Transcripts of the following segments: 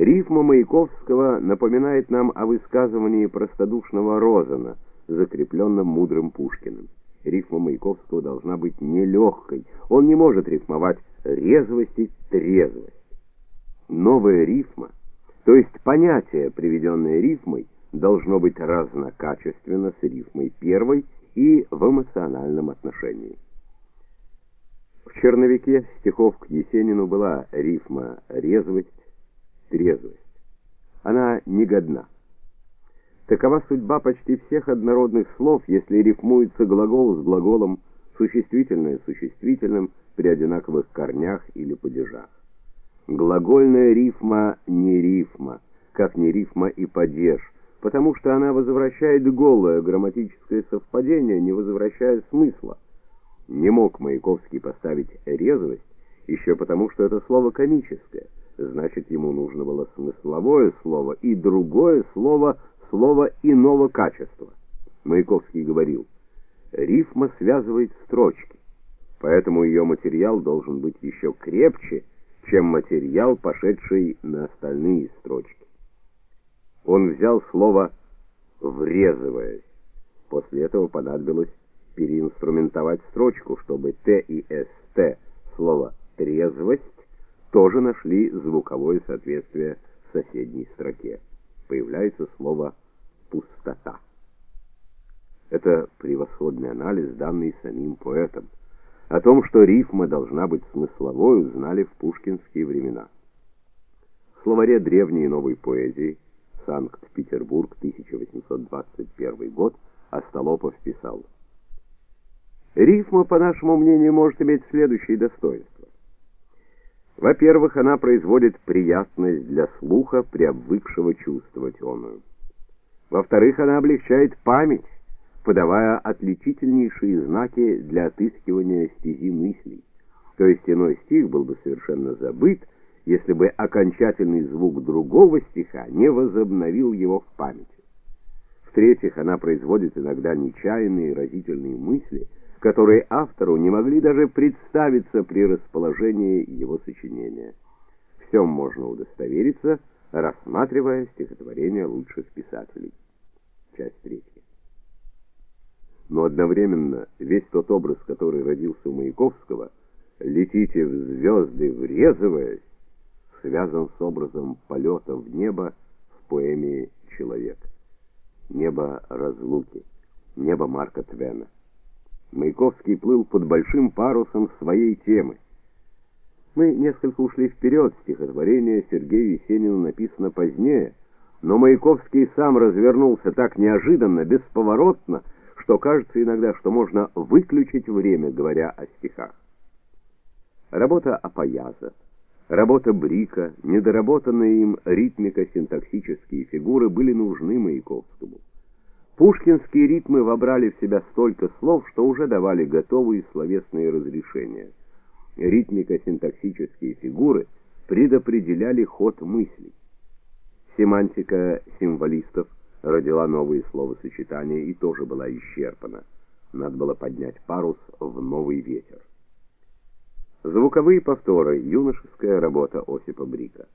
Рифма Маяковского напоминает нам о высказывании простодушного Розана, закрепленном мудрым Пушкиным. Рифма Маяковского должна быть нелегкой. Он не может рифмовать резвость и трезвость. Новая рифма, то есть понятие, приведенное рифмой, должно быть разнокачественно с рифмой первой и в эмоциональном отношении. В черновике стихов к Есенину была рифма резвость, трезвость. Она негодна. Такова судьба почти всех однородных слов, если рифмуется глагол с глаголом, существительное с существительным при одинаковых корнях или падежах. Глагольная рифма не рифма, как не рифма и падеж, потому что она возвращает голое грамматическое совпадение, не возвращая смысла. Не мог Маяковский поставить резвость еще потому, что это слово комическое – значит, ему нужно было смысловое слово и другое слово, слово иного качества. Маяковский говорил, рифма связывает строчки, поэтому ее материал должен быть еще крепче, чем материал, пошедший на остальные строчки. Он взял слово «врезываясь». После этого понадобилось переинструментовать строчку, чтобы «т» и «ст» слово тоже нашли звуковое соответствие в соседней строке. Появляется слово «пустота». Это превосходный анализ, данный самим поэтом. О том, что рифма должна быть смысловой, узнали в пушкинские времена. В словаре древней и новой поэзии Санкт-Петербург, 1821 год, Остолопов писал: Рифма, по нашему мнению, может иметь следующие достоинства. Во-первых, она производит приятность для слуха, приобвыкшего чувствовать оную. Во-вторых, она облегчает память, подавая отличительнейшие знаки для отыскивания стези мыслей. То есть иной стих был бы совершенно забыт, если бы окончательный звук другого стиха не возобновил его в памяти. В-третьих, она производит иногда нечаянные разительные мысли – которые автору не могли даже представиться при расположении его сочинения. Всем можно удостовериться, рассматривая стихотворения лучших писателей. Часть третья. Но одновременно весь тот образ, который родился у Маяковского, «Летите в звезды, врезываясь», связан с образом полета в небо в поэме «Человек». Небо разлуки, небо Марка Твена. Маяковский плыл под большим парусом своей темы. Мы несколько ушли вперед, стихотворение Сергея Есенина написано позднее, но Маяковский сам развернулся так неожиданно, бесповоротно, что кажется иногда, что можно выключить время, говоря о стихах. Работа Апояза, работа Брика, недоработанные им ритмико-синтаксические фигуры были нужны Маяковскому. Пушкинские ритмы вобрали в себя столько слов, что уже давали готовые словесные разрешения. Ритмико-синтаксические фигуры предопределяли ход мыслей. Семантика символистов родила новые словосочетания и тоже была исчерпана. Надо было поднять парус в новый ветер. Звуковые повторы, юношеская работа Осипа Брика.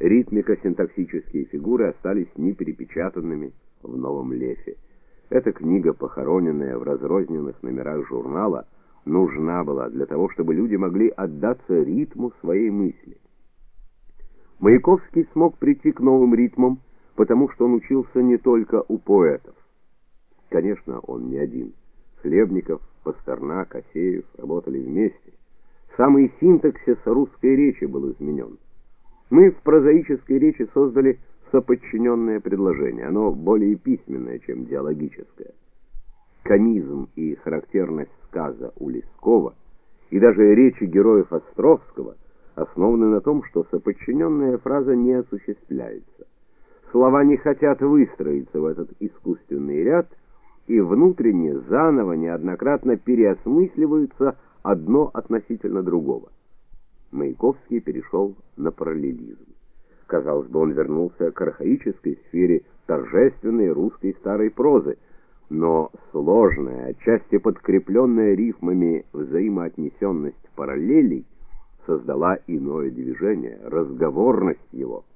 Ритмико-синтаксические фигуры остались неперепечатанными, в Новом Лефе. Эта книга, похороненная в разрозненных номерах журнала, нужна была для того, чтобы люди могли отдаться ритму своей мысли. Маяковский смог прийти к новым ритмам, потому что он учился не только у поэтов. Конечно, он не один. Хлебников, Пастернак, Асеев работали вместе. Самый синтаксис русской речи был изменен. Мы в прозаической речи создали соподчиненное предложение. Оно более письменное, чем диалогическое. Комизм и характерность сказа у Лескова и даже речи героев Островского основаны на том, что соподчиненная фраза не осуществляется. Слова не хотят выстроиться в этот искусственный ряд и внутренне заново неоднократно переосмысливаются одно относительно другого. Маяковский перешел на параллелизм. Казалось бы, он вернулся к архаической сфере торжественной русской старой прозы, но сложная, отчасти подкрепленная рифмами взаимоотнесенность параллелей создала иное движение, разговорность его –